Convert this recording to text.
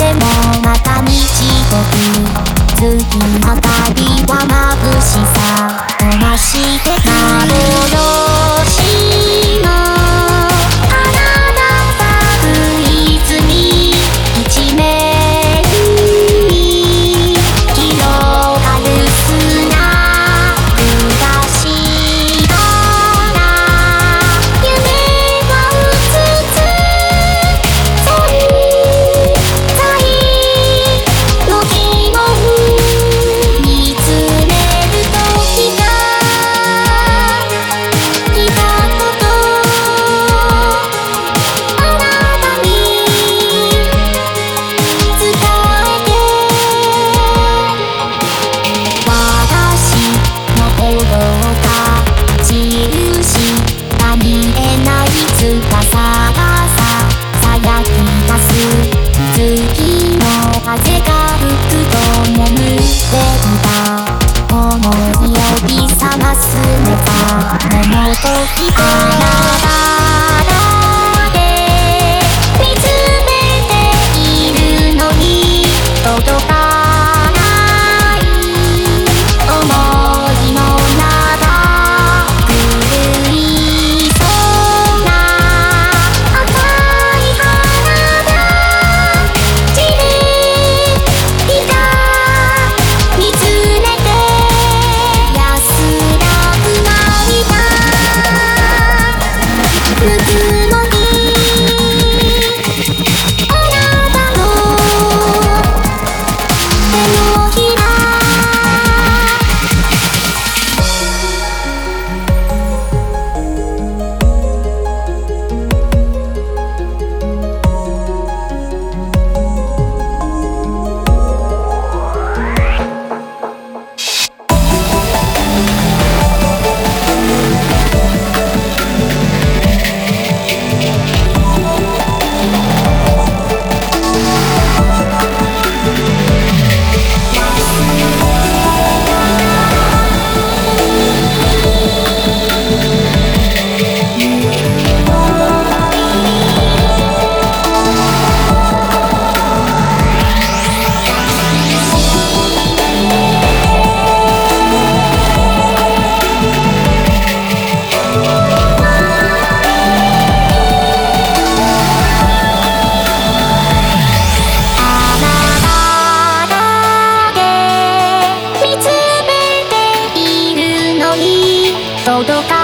てもまた道僕月の旅はま見つめているのに届かとか